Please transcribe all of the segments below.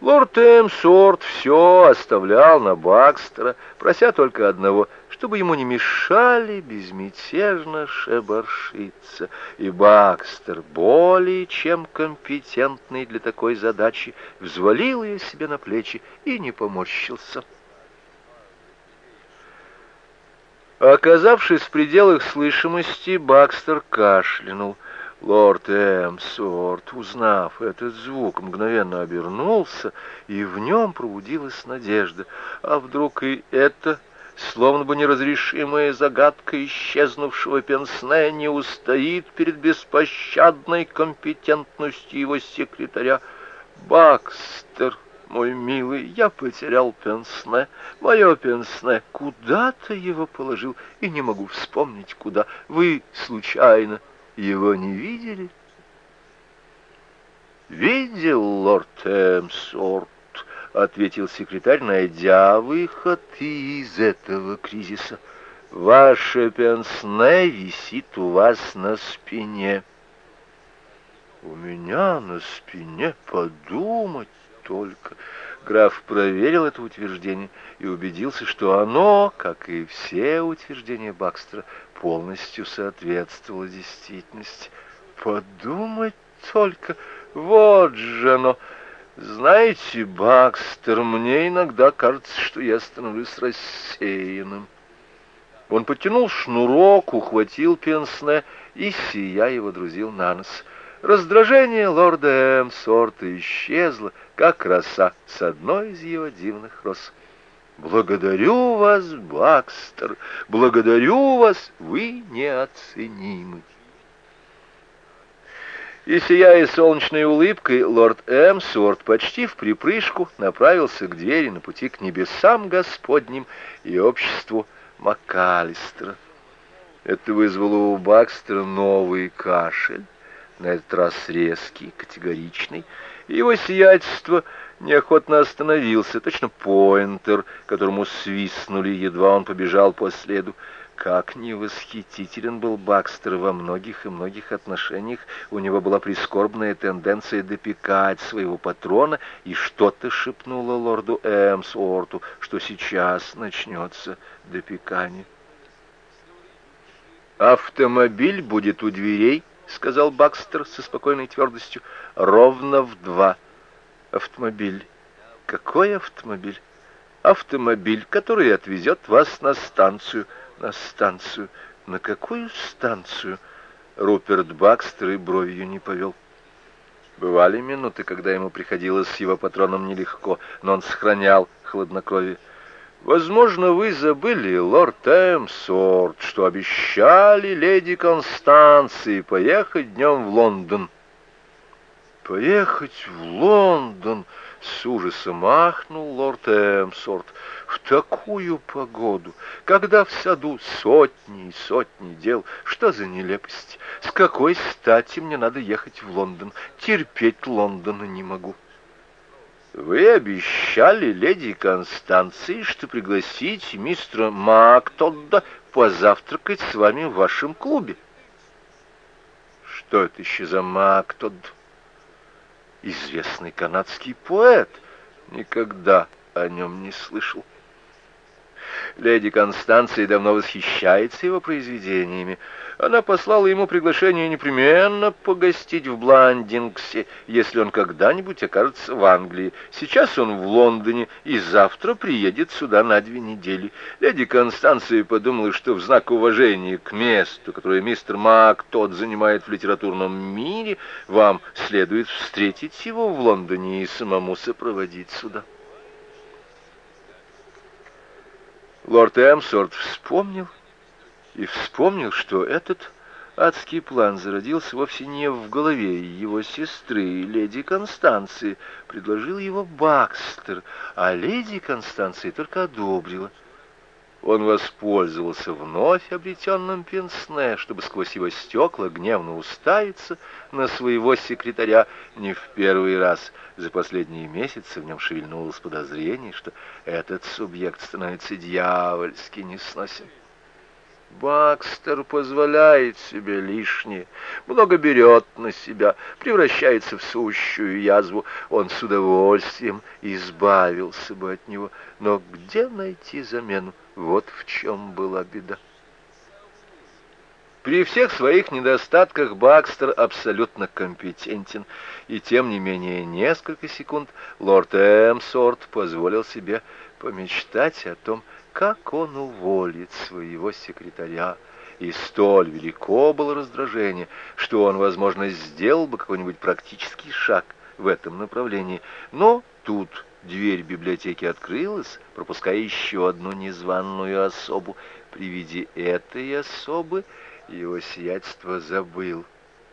Лорд Эмсорт все оставлял на Бакстера, прося только одного, чтобы ему не мешали безмятежно шебаршиться. И Бакстер, более чем компетентный для такой задачи, взвалил ее себе на плечи и не поморщился. Оказавшись в пределах слышимости, Бакстер кашлянул — Лорд Эмсворт, узнав этот звук, мгновенно обернулся, и в нем пробудилась надежда. А вдруг и это, словно бы неразрешимая загадка исчезнувшего пенсне, не устоит перед беспощадной компетентностью его секретаря? Бакстер, мой милый, я потерял пенсне, мое пенсне, куда-то его положил, и не могу вспомнить, куда. Вы, случайно, его не видели? Видел лорд Эмсорт, ответил секретарь, найдя выход из этого кризиса. Ваше пенсне висит у вас на спине. У меня на спине подумать только. Граф проверил это утверждение и убедился, что оно, как и все утверждения Бакстера, полностью соответствовало действительности. Подумать только, вот же оно! Знаете, Бакстер, мне иногда кажется, что я становлюсь рассеянным. Он потянул шнурок, ухватил пенсне и, сия, его друзил на нос. Раздражение лорда Эмсорта исчезло, как роса с одной из его дивных роз. Благодарю вас, Бакстер, благодарю вас, вы неоценимы. И, сияя солнечной улыбкой, лорд Эмсорт почти в припрыжку направился к двери на пути к небесам Господним и обществу МакАлистера. Это вызвало у Бакстера новый кашель, на этот раз резкий, категоричный. Его сиятельство неохотно остановился, точно поинтер, которому свистнули, едва он побежал по следу. Как невосхитителен был Бакстер во многих и многих отношениях. У него была прискорбная тенденция допекать своего патрона, и что-то шепнуло лорду Эмсуорту, что сейчас начнется допекание. «Автомобиль будет у дверей», — сказал Бакстер со спокойной твердостью, — «ровно в два». Автомобиль. Какой автомобиль? Автомобиль, который отвезет вас на станцию. На станцию. На какую станцию? Руперт Бакстер и бровью не повел. Бывали минуты, когда ему приходилось с его патроном нелегко, но он сохранял хладнокровие. Возможно, вы забыли, лорд Эмсорт, что обещали леди Констанции поехать днем в Лондон. Поехать в Лондон, с ужасом ахнул лорд Эмсорт, в такую погоду, когда в саду сотни и сотни дел. Что за нелепость? С какой стати мне надо ехать в Лондон? Терпеть Лондона не могу. Вы обещали леди Констанции, что пригласите мистера Мактодда позавтракать с вами в вашем клубе. Что это еще за Мактодд? известный канадский поэт. Никогда о нем не слышал. Леди Констанция давно восхищается его произведениями. Она послала ему приглашение непременно погостить в Бландингсе, если он когда-нибудь окажется в Англии. Сейчас он в Лондоне и завтра приедет сюда на две недели. Леди Констанция подумала, что в знак уважения к месту, которое мистер Мак тот занимает в литературном мире, вам следует встретить его в Лондоне и самому сопроводить сюда. Лорд Эмсорт вспомнил и вспомнил, что этот адский план зародился вовсе не в голове его сестры, леди Констанции. Предложил его Бакстер, а леди Констанция только одобрила. Он воспользовался вновь обретенным пенсне, чтобы сквозь его стекла гневно уставиться на своего секретаря не в первый раз. За последние месяцы в нем шевельнулось подозрение, что этот субъект становится дьявольски несносен. Бакстер позволяет себе лишнее, много берет на себя, превращается в сущую язву. Он с удовольствием избавился бы от него. Но где найти замену? Вот в чем была беда. При всех своих недостатках Бакстер абсолютно компетентен, и тем не менее несколько секунд лорд Эмсорт позволил себе помечтать о том, как он уволит своего секретаря. И столь велико было раздражение, что он, возможно, сделал бы какой-нибудь практический шаг в этом направлении. Но тут дверь библиотеки открылась, пропуская еще одну незваную особу. При виде этой особы его сиятельство забыл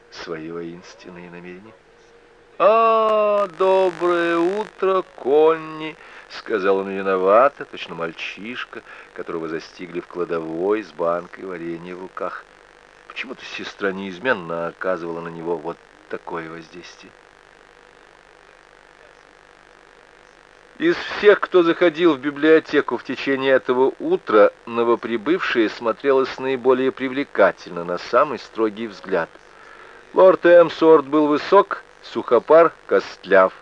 свои воинственные намерения. «А, доброе утро, Конни!» — сказал он виновато, точно мальчишка, которого застигли в кладовой с банкой варенья в руках. Почему-то сестра неизменно оказывала на него вот такое воздействие. Из всех, кто заходил в библиотеку в течение этого утра, новоприбывшая смотрелась наиболее привлекательно на самый строгий взгляд. Лорд Эмсорт был высок, сухопар, костляв.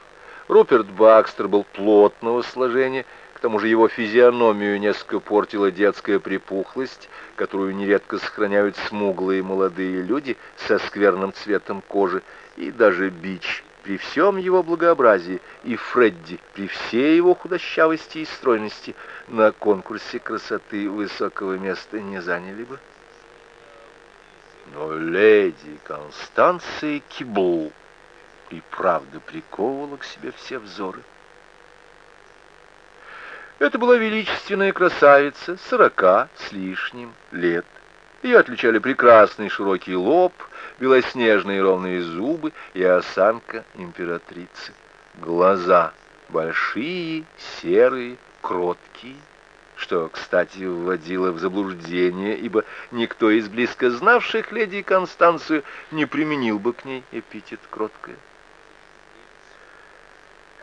Руперт Бакстер был плотного сложения, к тому же его физиономию несколько портила детская припухлость, которую нередко сохраняют смуглые молодые люди со скверным цветом кожи, и даже бич при всем его благообразии, и Фредди при всей его худощавости и стройности на конкурсе красоты высокого места не заняли бы. Но леди Констанция Кибл и правда приковывала к себе все взоры. Это была величественная красавица, сорока с лишним лет. Ее отличали прекрасный широкий лоб, белоснежные ровные зубы и осанка императрицы. Глаза большие, серые, кроткие, что, кстати, вводило в заблуждение, ибо никто из близко знавших леди Констанцию не применил бы к ней эпитет «кроткая».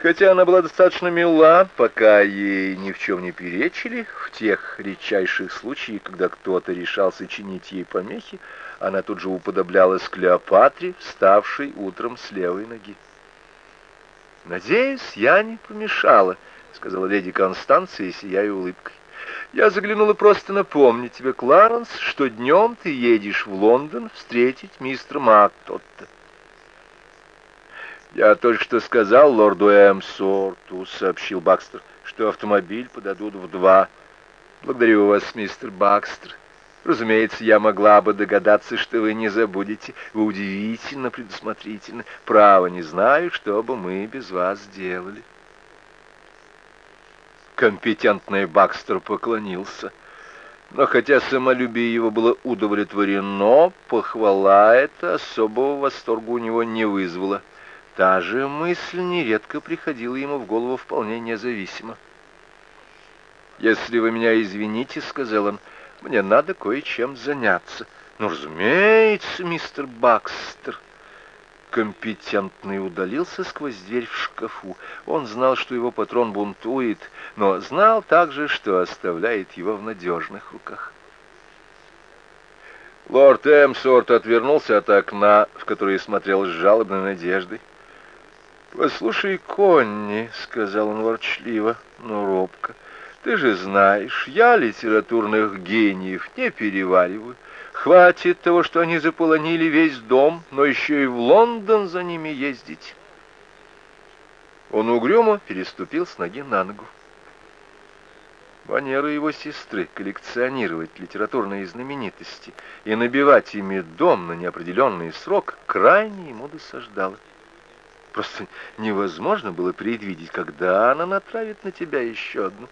Хотя она была достаточно мила, пока ей ни в чем не перечили, в тех редчайших случаях, когда кто-то решался чинить ей помехи, она тут же уподоблялась Клеопатре, вставшей утром с левой ноги. «Надеюсь, я не помешала», — сказала леди Констанция, сияя улыбкой. «Я заглянула просто напомнить тебе, Кларенс, что днем ты едешь в Лондон встретить мистера Мактотта». «Я только что сказал лорду Эмсорту», — сообщил Бакстер, «что автомобиль подадут в два. Благодарю вас, мистер Бакстер. Разумеется, я могла бы догадаться, что вы не забудете. Вы удивительно предусмотрительны. Право, не знаю, что бы мы без вас делали». Компетентный Бакстер поклонился. Но хотя самолюбие его было удовлетворено, похвала эта особого восторга у него не вызвала. Та же мысль нередко приходила ему в голову вполне независимо. «Если вы меня извините, — сказал он, — мне надо кое-чем заняться». «Ну, разумеется, мистер Бакстер». Компетентный удалился сквозь дверь в шкафу. Он знал, что его патрон бунтует, но знал также, что оставляет его в надежных руках. Лорд Эмсорт отвернулся от окна, в которое смотрел с жалобной надеждой. «Послушай, Конни», — сказал он ворчливо, но робко, — «ты же знаешь, я литературных гениев не перевариваю. Хватит того, что они заполонили весь дом, но еще и в Лондон за ними ездить». Он угрюмо переступил с ноги на ногу. Манера его сестры коллекционировать литературные знаменитости и набивать ими дом на неопределенный срок крайне ему досаждала. Просто невозможно было предвидеть, когда она натравит на тебя еще одну.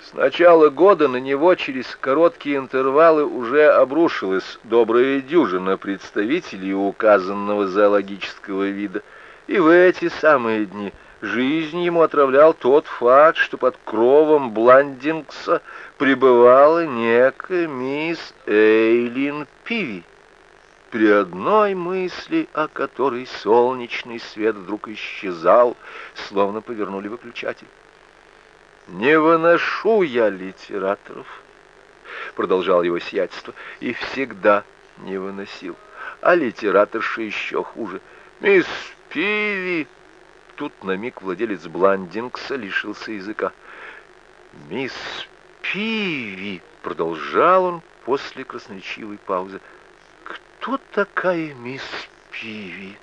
С начала года на него через короткие интервалы уже обрушилась добрая дюжина представителей указанного зоологического вида. И в эти самые дни жизнь ему отравлял тот факт, что под кровом Бландингса пребывала некая мисс Эйлин Пиви при одной мысли, о которой солнечный свет вдруг исчезал, словно повернули выключатель. Не выношу я литераторов. продолжал его сиятельство, и всегда не выносил. А литераторша еще хуже. Мисс Пиви! Тут на миг владелец Бландингса лишился языка. «Мисс Пиви!» — продолжал он после красноречивой паузы. «Кто такая мисс Пиви?»